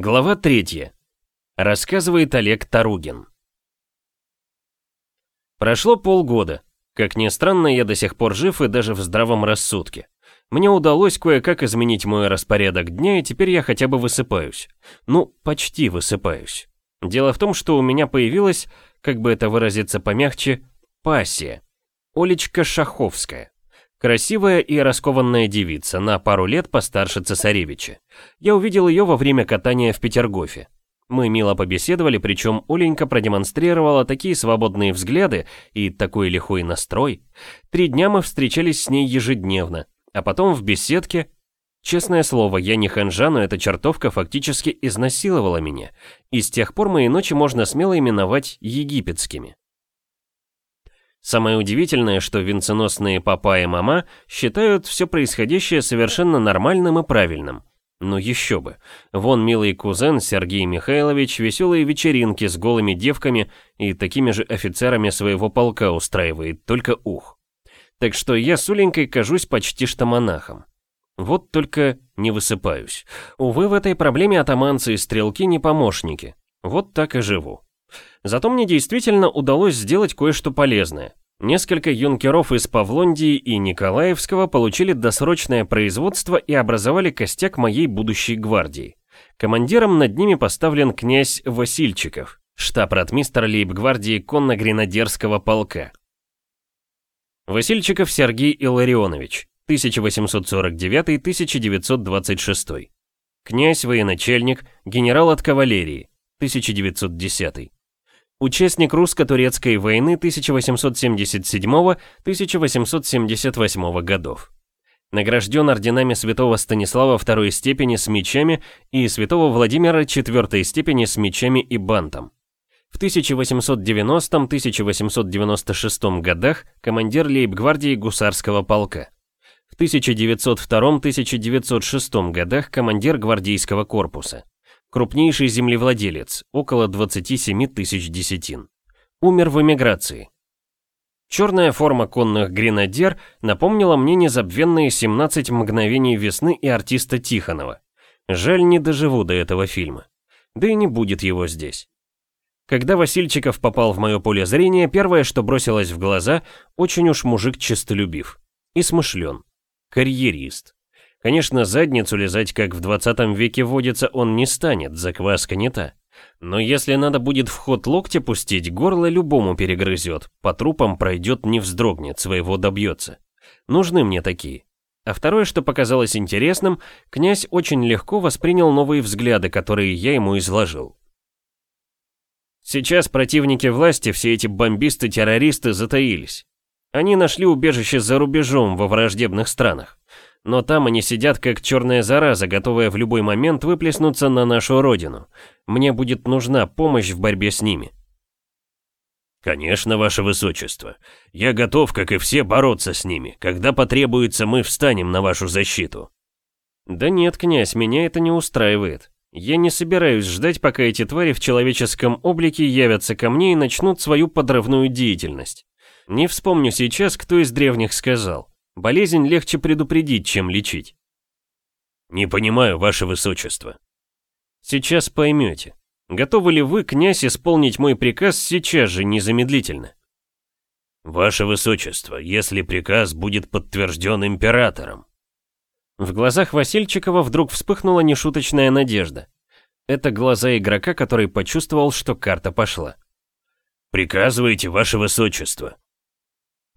Глава третья. Рассказывает Олег Таругин. Прошло полгода. Как ни странно, я до сих пор жив и даже в здравом рассудке. Мне удалось кое-как изменить мой распорядок дня, и теперь я хотя бы высыпаюсь. Ну, почти высыпаюсь. Дело в том, что у меня появилась, как бы это выразиться помягче, пассия. Олечка Шаховская. Красивая и раскованная девица, на пару лет постарше цесаревича. Я увидел ее во время катания в Петергофе. Мы мило побеседовали, причем Оленька продемонстрировала такие свободные взгляды и такой лихой настрой. Три дня мы встречались с ней ежедневно, а потом в беседке... Честное слово, я не ханжа, но эта чертовка фактически изнасиловала меня, и с тех пор мои ночи можно смело именовать египетскими. Самое удивительное, что венценосные папа и мама считают все происходящее совершенно нормальным и правильным. Ну еще бы. Вон милый кузен Сергей Михайлович веселые вечеринки с голыми девками и такими же офицерами своего полка устраивает, только ух. Так что я с Уленькой кажусь почти что монахом. Вот только не высыпаюсь. Увы, в этой проблеме атаманцы и стрелки не помощники. Вот так и живу. Зато мне действительно удалось сделать кое-что полезное. Несколько юнкеров из Павлондии и Николаевского получили досрочное производство и образовали костяк моей будущей гвардии. Командиром над ними поставлен князь Васильчиков, штаб-ротмистр лейб-гвардии конно-гренадерского полка. Васильчиков Сергей Илларионович, 1849-1926. Князь, военачальник, генерал от кавалерии, 1910. Участник русско-турецкой войны 1877-1878 годов. Награжден орденами святого Станислава второй степени с мечами и святого Владимира четвертой степени с мечами и бантом. В 1890-1896 годах командир лейб-гвардии гусарского полка. В 1902-1906 годах командир гвардейского корпуса. Крупнейший землевладелец, около 27 тысяч десятин. Умер в эмиграции. Черная форма конных гренадер напомнила мне незабвенные 17 мгновений весны и артиста Тихонова. Жаль, не доживу до этого фильма. Да и не будет его здесь. Когда Васильчиков попал в мое поле зрения, первое, что бросилось в глаза, очень уж мужик честолюбив. И смышлен. Карьерист. Конечно, задницу лизать, как в 20 веке водится, он не станет, закваска не та. Но если надо будет в ход локти пустить, горло любому перегрызет, по трупам пройдет, не вздрогнет, своего добьется. Нужны мне такие. А второе, что показалось интересным, князь очень легко воспринял новые взгляды, которые я ему изложил. Сейчас противники власти, все эти бомбисты-террористы затаились. Они нашли убежище за рубежом во враждебных странах но там они сидят как черная зараза, готовая в любой момент выплеснуться на нашу родину. Мне будет нужна помощь в борьбе с ними. Конечно, ваше высочество. Я готов, как и все, бороться с ними. Когда потребуется, мы встанем на вашу защиту. Да нет, князь, меня это не устраивает. Я не собираюсь ждать, пока эти твари в человеческом облике явятся ко мне и начнут свою подрывную деятельность. Не вспомню сейчас, кто из древних сказал. Болезнь легче предупредить, чем лечить. Не понимаю, ваше высочество. Сейчас поймете. Готовы ли вы, князь, исполнить мой приказ сейчас же, незамедлительно? Ваше высочество, если приказ будет подтвержден императором. В глазах Васильчикова вдруг вспыхнула нешуточная надежда. Это глаза игрока, который почувствовал, что карта пошла. «Приказывайте, ваше высочество»,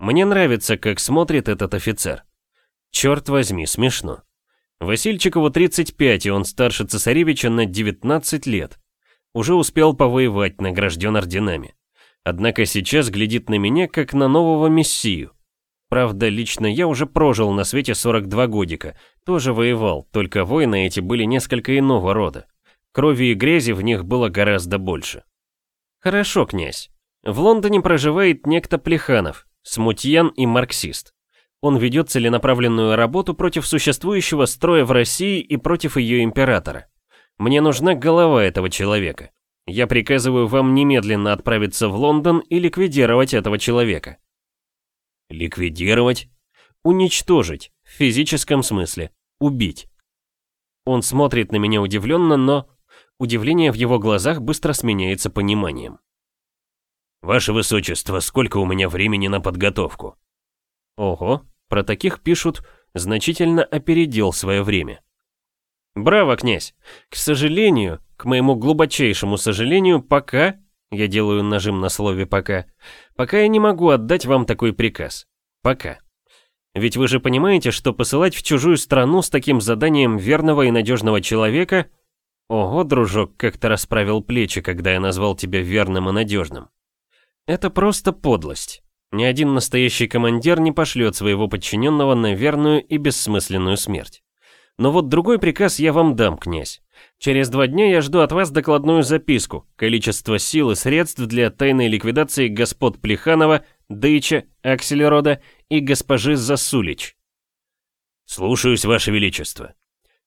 мне нравится, как смотрит этот офицер. Черт возьми, смешно. Васильчикову 35, и он старше цесаревича на 19 лет. Уже успел повоевать, награжден орденами. Однако сейчас глядит на меня, как на нового мессию. Правда, лично я уже прожил на свете 42 годика, тоже воевал, только войны эти были несколько иного рода. Крови и грязи в них было гораздо больше. Хорошо, князь. В Лондоне проживает некто Плеханов, смутьян и марксист. Он ведет целенаправленную работу против существующего строя в России и против ее императора. Мне нужна голова этого человека. Я приказываю вам немедленно отправиться в Лондон и ликвидировать этого человека. Ликвидировать? Уничтожить, в физическом смысле. Убить. Он смотрит на меня удивленно, но... Удивление в его глазах быстро сменяется пониманием. «Ваше Высочество, сколько у меня времени на подготовку?» Ого, про таких пишут «значительно опередил свое время». Браво, князь! К сожалению, к моему глубочайшему сожалению, пока, я делаю нажим на слове «пока», пока я не могу отдать вам такой приказ. Пока. Ведь вы же понимаете, что посылать в чужую страну с таким заданием верного и надежного человека... Ого, дружок, как то расправил плечи, когда я назвал тебя верным и надежным. Это просто подлость. Ни один настоящий командир не пошлет своего подчиненного на верную и бессмысленную смерть. Но вот другой приказ я вам дам, князь. Через два дня я жду от вас докладную записку, количество сил и средств для тайной ликвидации господ Плеханова, Дыча, Акселерода и госпожи Засулич. Слушаюсь, Ваше Величество.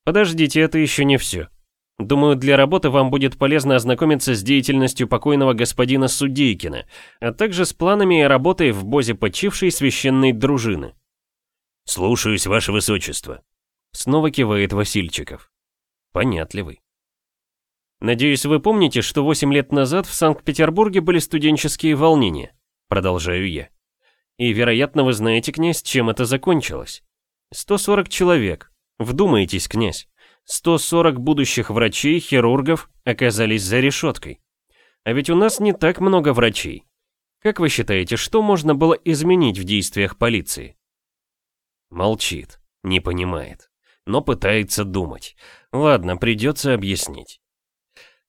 Подождите, это еще не все. Думаю, для работы вам будет полезно ознакомиться с деятельностью покойного господина Судейкина, а также с планами и работой в бозе почившей священной дружины. Слушаюсь, Ваше Высочество. Снова кивает Васильчиков. Понятливый. Надеюсь, вы помните, что 8 лет назад в Санкт-Петербурге были студенческие волнения. Продолжаю я. И, вероятно, вы знаете, князь, чем это закончилось. 140 человек. Вдумайтесь, князь. 140 будущих врачей, хирургов оказались за решеткой. А ведь у нас не так много врачей. Как вы считаете, что можно было изменить в действиях полиции? Молчит, не понимает но пытается думать. Ладно, придется объяснить.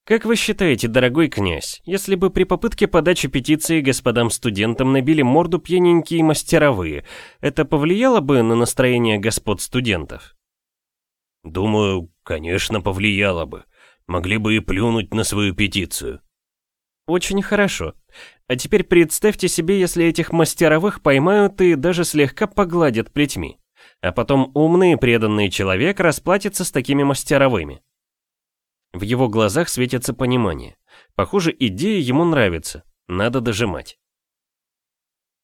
Как вы считаете, дорогой князь, если бы при попытке подачи петиции господам студентам набили морду пьяненькие мастеровые, это повлияло бы на настроение господ студентов? Думаю, конечно, повлияло бы. Могли бы и плюнуть на свою петицию. Очень хорошо. А теперь представьте себе, если этих мастеровых поймают и даже слегка погладят плетьми а потом умный и преданный человек расплатится с такими мастеровыми. В его глазах светится понимание. Похоже, идея ему нравится, надо дожимать.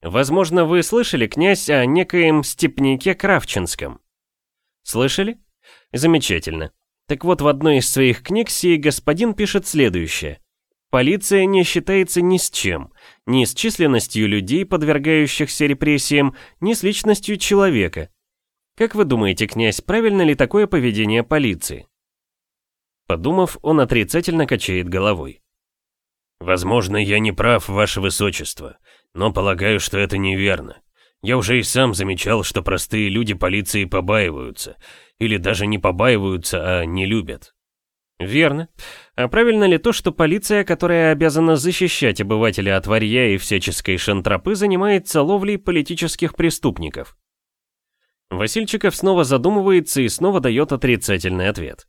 Возможно, вы слышали, князь, о некоем степнике Кравченском? Слышали? Замечательно. Так вот, в одной из своих книг сей господин пишет следующее. Полиция не считается ни с чем, ни с численностью людей, подвергающихся репрессиям, ни с личностью человека, как вы думаете, князь, правильно ли такое поведение полиции? Подумав, он отрицательно качает головой. Возможно, я не прав, ваше высочество, но полагаю, что это неверно. Я уже и сам замечал, что простые люди полиции побаиваются. Или даже не побаиваются, а не любят. Верно. А правильно ли то, что полиция, которая обязана защищать обывателя от варья и всяческой шантропы, занимается ловлей политических преступников? Васильчиков снова задумывается и снова дает отрицательный ответ.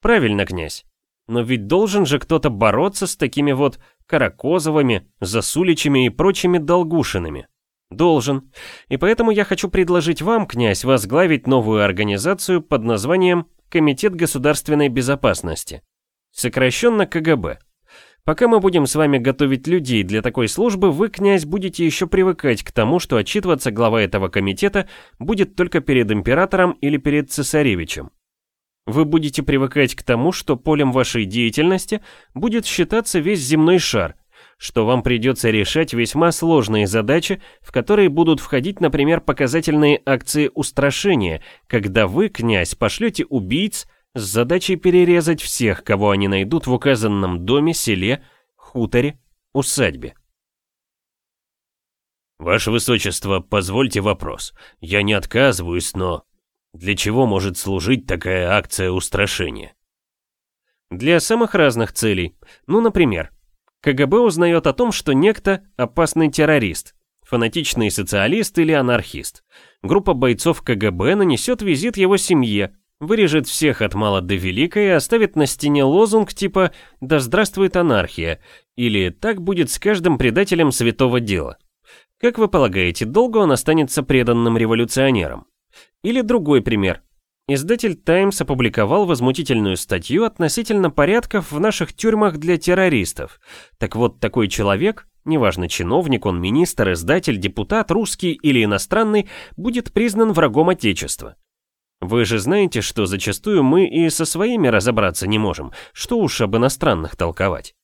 Правильно, князь. Но ведь должен же кто-то бороться с такими вот Каракозовыми, Засуличами и прочими Долгушинами. Должен. И поэтому я хочу предложить вам, князь, возглавить новую организацию под названием Комитет государственной безопасности. Сокращенно КГБ. Пока мы будем с вами готовить людей для такой службы, вы, князь, будете еще привыкать к тому, что отчитываться глава этого комитета будет только перед императором или перед цесаревичем. Вы будете привыкать к тому, что полем вашей деятельности будет считаться весь земной шар, что вам придется решать весьма сложные задачи, в которые будут входить, например, показательные акции устрашения, когда вы, князь, пошлете убийц, с задачей перерезать всех, кого они найдут в указанном доме, селе, хуторе, усадьбе. Ваше Высочество, позвольте вопрос. Я не отказываюсь, но... Для чего может служить такая акция устрашения? Для самых разных целей. Ну, например, КГБ узнает о том, что некто опасный террорист, фанатичный социалист или анархист. Группа бойцов КГБ нанесет визит его семье, Вырежет всех от мала до велика и оставит на стене лозунг типа «Да здравствует анархия» или «Так будет с каждым предателем святого дела». Как вы полагаете, долго он останется преданным революционером? Или другой пример. Издатель «Таймс» опубликовал возмутительную статью относительно порядков в наших тюрьмах для террористов. Так вот, такой человек, неважно чиновник, он министр, издатель, депутат, русский или иностранный, будет признан врагом Отечества. Вы же знаете, что зачастую мы и со своими разобраться не можем, что уж об иностранных толковать.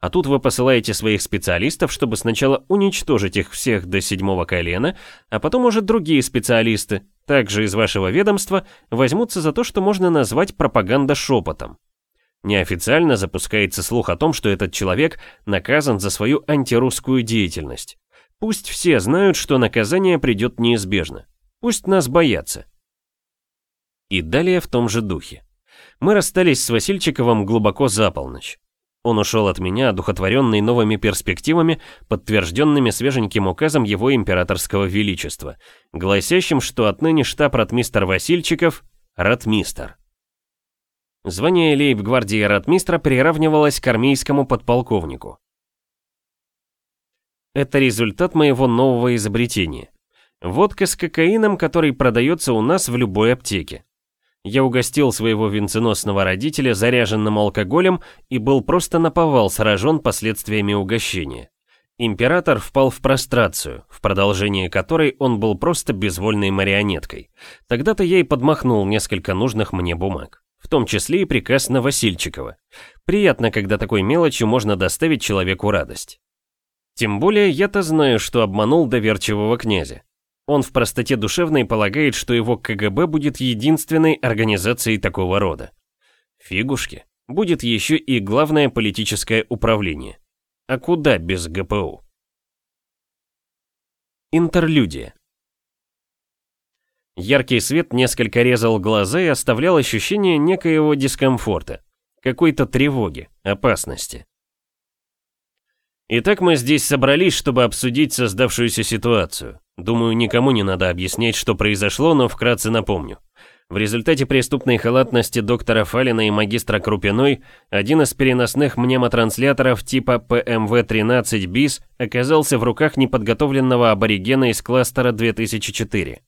А тут вы посылаете своих специалистов, чтобы сначала уничтожить их всех до седьмого колена, а потом уже другие специалисты, также из вашего ведомства, возьмутся за то, что можно назвать пропаганда шепотом. Неофициально запускается слух о том, что этот человек наказан за свою антирусскую деятельность. Пусть все знают, что наказание придет неизбежно. Пусть нас боятся. И далее в том же духе. Мы расстались с Васильчиковым глубоко за полночь. Он ушел от меня, одухотворенный новыми перспективами, подтвержденными свеженьким указом его императорского величества, гласящим, что отныне штаб-ратмистр Васильчиков — ратмистр. Звание лейб-гвардии ратмистра приравнивалось к армейскому подполковнику. Это результат моего нового изобретения. Водка с кокаином, который продается у нас в любой аптеке. Я угостил своего венценосного родителя заряженным алкоголем и был просто наповал сражен последствиями угощения. Император впал в прострацию, в продолжении которой он был просто безвольной марионеткой. Тогда-то я и подмахнул несколько нужных мне бумаг, в том числе и приказ на Васильчикова. Приятно, когда такой мелочью можно доставить человеку радость. Тем более я-то знаю, что обманул доверчивого князя. Он в простоте душевной полагает, что его КГБ будет единственной организацией такого рода. Фигушки. Будет еще и главное политическое управление. А куда без ГПУ? Интерлюдия. Яркий свет несколько резал глаза и оставлял ощущение некоего дискомфорта, какой-то тревоги, опасности. Итак, мы здесь собрались, чтобы обсудить создавшуюся ситуацию. Думаю, никому не надо объяснять, что произошло, но вкратце напомню. В результате преступной халатности доктора Фалина и магистра Крупиной один из переносных мнемотрансляторов типа PMV-13 BIS оказался в руках неподготовленного аборигена из кластера 2004.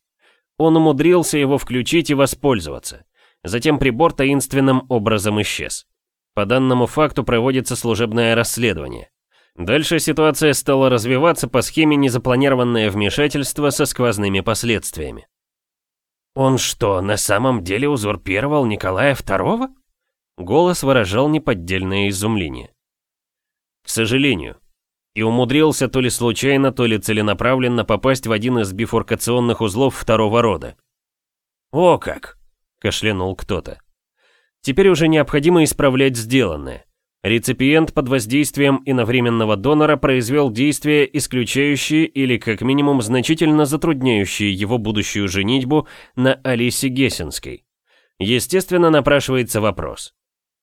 Он умудрился его включить и воспользоваться. Затем прибор таинственным образом исчез. По данному факту проводится служебное расследование. Дальше ситуация стала развиваться по схеме незапланированное вмешательство со сквозными последствиями. «Он что, на самом деле узурпировал Николая II?» Голос выражал неподдельное изумление. «К сожалению. И умудрился то ли случайно, то ли целенаправленно попасть в один из бифуркационных узлов второго рода». «О как!» – кашлянул кто-то. «Теперь уже необходимо исправлять сделанное. Реципиент под воздействием иновременного донора произвел действия, исключающие или как минимум значительно затрудняющие его будущую женитьбу на Алисе Гессенской. Естественно, напрашивается вопрос.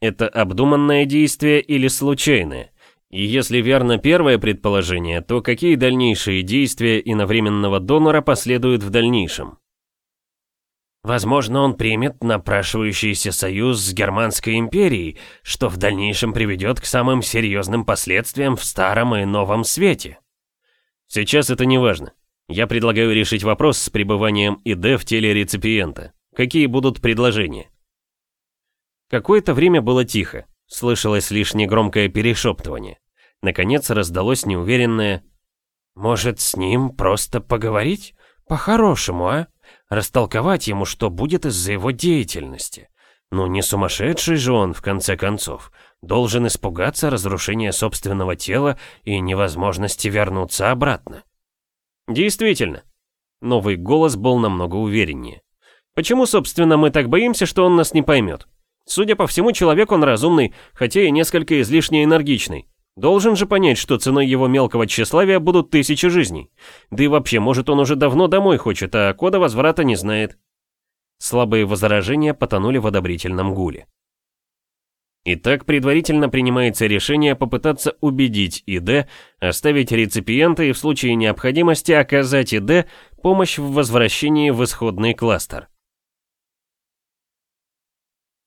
Это обдуманное действие или случайное? И если верно первое предположение, то какие дальнейшие действия иновременного донора последуют в дальнейшем? Возможно, он примет напрашивающийся союз с Германской империей, что в дальнейшем приведет к самым серьезным последствиям в Старом и Новом Свете. Сейчас это не важно. Я предлагаю решить вопрос с пребыванием ИД в теле реципиента. Какие будут предложения? Какое-то время было тихо, слышалось лишь негромкое перешептывание. Наконец раздалось неуверенное «Может, с ним просто поговорить? По-хорошему, а?» Растолковать ему, что будет из-за его деятельности. Ну, не сумасшедший же он, в конце концов. Должен испугаться разрушения собственного тела и невозможности вернуться обратно. Действительно. Новый голос был намного увереннее. Почему, собственно, мы так боимся, что он нас не поймет? Судя по всему, человек он разумный, хотя и несколько излишне энергичный. Должен же понять, что ценой его мелкого тщеславия будут тысячи жизней. Да и вообще, может, он уже давно домой хочет, а кода возврата не знает. Слабые возражения потонули в одобрительном гуле. Итак, предварительно принимается решение попытаться убедить ИД оставить реципиента и в случае необходимости оказать ИД помощь в возвращении в исходный кластер.